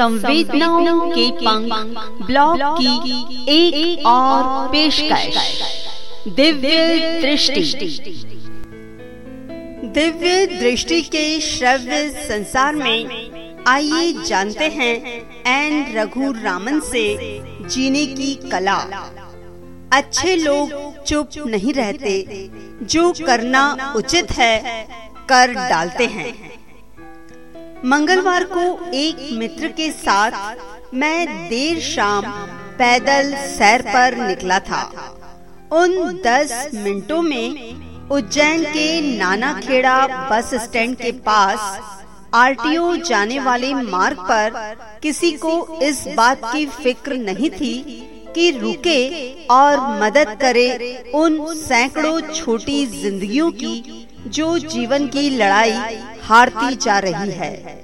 संवेदनाओं के पंख ब्लॉग की एक, और पेशकश। दिव्य दृष्टि। दिव्य दृष्टि के श्रव्य संसार में आइए जानते हैं एन रघु रामन से जीने की कला। अच्छे लोग चुप नहीं रहते जो करना उचित है कर डालते हैं। मंगलवार को एक मित्र के साथ मैं देर शाम पैदल सैर पर निकला था। उन दस मिनटों में उज्जैन के नाना खेड़ा बस स्टैंड के पास आरटीओ जाने वाले मार्ग पर किसी को इस बात की फ़िक्र नहीं थी कि रुके और मदद करे उन सैकड़ों छोटी जिंदगियों की, जो जीवन की लड़ाई हारती जा रही है।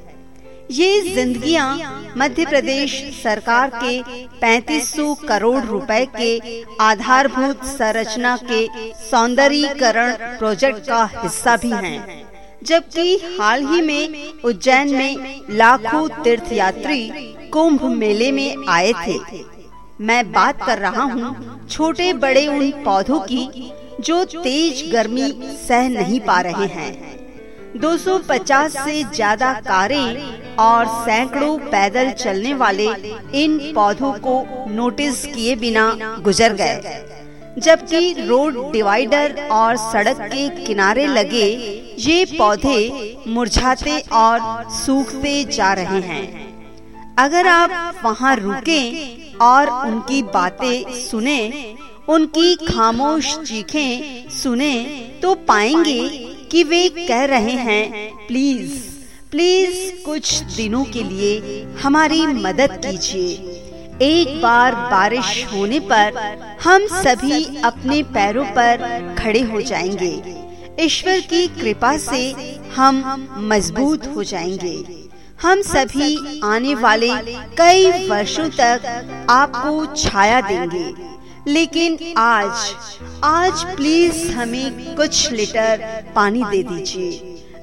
ये जिंदगियाँ मध्य प्रदेश सरकार के 3500 करोड़ रुपए के आधारभूत संरचना के सौंदर्यीकरण प्रोजेक्ट का हिस्सा भी हैं, जबकि हाल ही में उज्जैन में लाखों तीर्थयात्री कुंभ मेले में आए थे। मैं बात कर रहा हूँ छोटे बड़े उन पौधों की जो तेज गर्मी सह नहीं पा रहे हैं। 250 से ज़्यादा कारें और सैकड़ों पैदल चलने वाले इन पौधों को नोटिस किए बिना गुजर गए। जबकि रोड डिवाइडर और सड़क के किनारे लगे ये पौधे मुरझाते और सूखते जा रहे हैं। अगर आप वहाँ रुकें और उनकी बातें सुने, उनकी खामोश चीखें सुने तो पाएँगे कि वे कह रहे हैं, प्लीज़ प्लीज़ कुछ दिनों के लिए हमारी मदद कीजिए। एक बार बारिश होने पर हम सभी अपने पैरों पर खड़े हो जाएँगे। ईश्वर की कृपा से हम मज़बूत हो जाएँगे। हम सभी आने वाले कई वर्षों तक आपको छाया देंगे। लेकिन आज आज प्लीज़ हमें कुछ लीटर पानी दे दीजिए,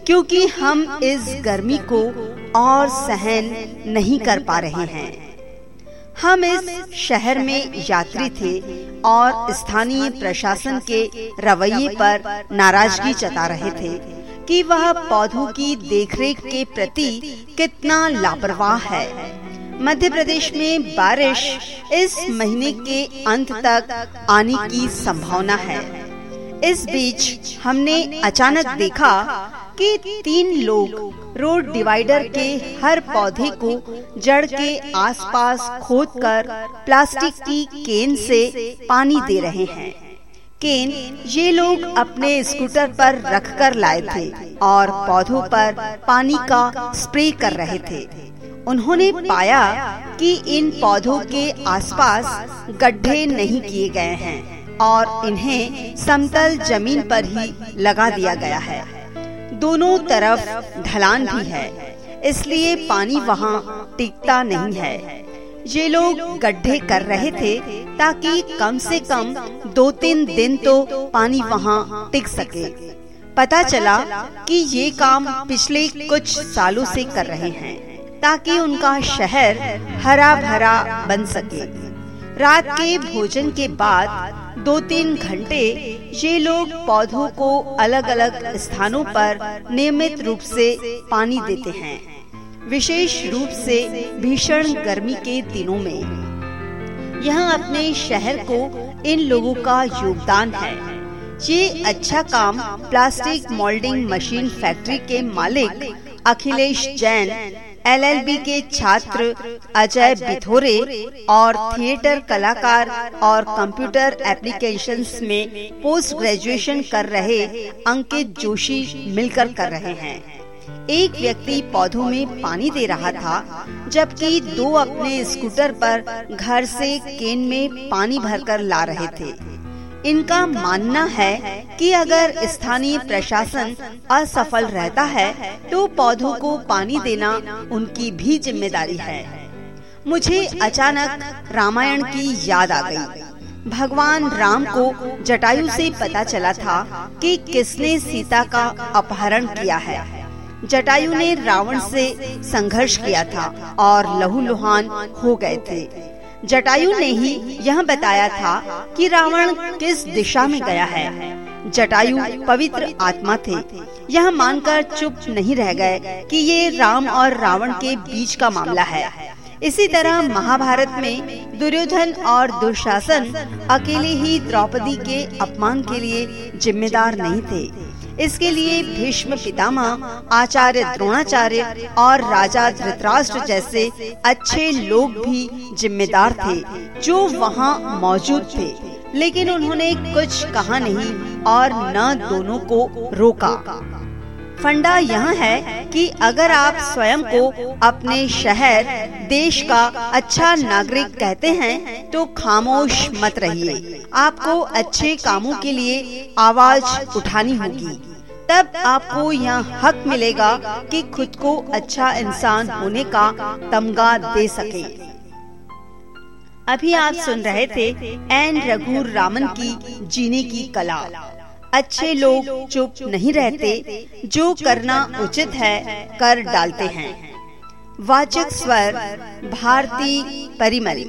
क्योंकि हम इस गर्मी को और सहन नहीं कर पा रहे हैं। हम इस शहर में यात्री थे और स्थानीय प्रशासन के रवैये पर नाराज़गी जता रहे थे कि वह पौधों की देखरेख के प्रति कितना लापरवाह है। मध्य प्रदेश में बारिश इस महीने के अंत तक आने की संभावना है। इस बीच हमने अचानक देखा कि तीन लोग रोड डिवाइडर के हर पौधे को जड़ के आसपास खोदकर प्लास्टिक की केन से पानी दे रहे हैं। केन ये लोग अपने स्कूटर पर रखकर लाए थे और पौधों पर पानी का स्प्रे कर रहे थे। उन्होंने पाया कि इन पौधों के आसपास गड्ढे नहीं किए गए हैं और इन्हें समतल ज़मीन पर ही लगा दिया गया है। दोनों तरफ़ ढलान भी है, इसलिए पानी वहाँ टिकता नहीं है। ये लोग गड्ढे कर रहे थे ताकि कम से कम दो तीन दिन तो पानी वहाँ टिक सके। पता चला कि ये काम पिछले कुछ सालों से कर रहे हैं। ताकि उनका शहर हरा भरा बन सके। रात के भोजन के बाद दो तीन घंटे ये लोग पौधों को अलग अलग स्थानों पर नियमित रूप से पानी देते हैं, विशेष रूप से भीषण गर्मी के दिनों में। यह अपने शहर को इन लोगों का योगदान है। ये अच्छा काम प्लास्टिक मोल्डिंग मशीन फैक्ट्री के मालिक अखिलेश जैन एलएलबी के छात्र अजय बिथोरे और थिएटर कलाकार और कंप्यूटर एप्लीकेशंस में पोस्ट ग्रेजुएशन कर रहे अंकित जोशी मिलकर कर रहे हैं। एक व्यक्ति पौधों में पानी दे रहा था, जबकि दो अपने स्कूटर पर घर से केन में पानी भरकर ला रहे थे। इनका मानना है कि अगर स्थानीय प्रशासन असफल रहता है तो पौधों को पानी देना उनकी भी ज़िम्मेदारी है। मुझे अचानक रामायण की याद आ गई। भगवान राम को जटायु से पता चला था कि किसने सीता का अपहरण किया है। जटायु ने रावण से संघर्ष किया था और लहूलुहान हो गए थे। जटायु ने ही यह बताया था कि रावण किस दिशा में गया है। जटायु पवित्र आत्मा थे। यह मानकर चुप नहीं रह गए कि ये राम और रावण के बीच का मामला है। इसी तरह महाभारत में दुर्योधन और दुशासन अकेले ही द्रौपदी के अपमान के लिए जिम्मेदार नहीं थे। इसके लिए भीष्म पितामह, आचार्य द्रोणाचार्य और राजा धृतराष्ट्र जैसे अच्छे लोग भी जिम्मेदार थे, जो वहाँ मौजूद थे। लेकिन उन्होंने कुछ कहा नहीं और न दोनों को रोका। फंडा यह है कि अगर आप स्वयं को अपने शहर, देश का अच्छा नागरिक कहते हैं तो खामोश मत रहिए। आपको अच्छे कामों के लिए आवाज़ उठानी होगी। तब आपको यह हक मिलेगा कि खुद को अच्छा इंसान होने का तमगा दे सके। अभी आप सुन रहे थे एन रघु रामन की जीने की कला। अच्छे लोग चुप नहीं रहते जो करना उचित है कर डालते हैं। वाचक स्वर भारती परिमल।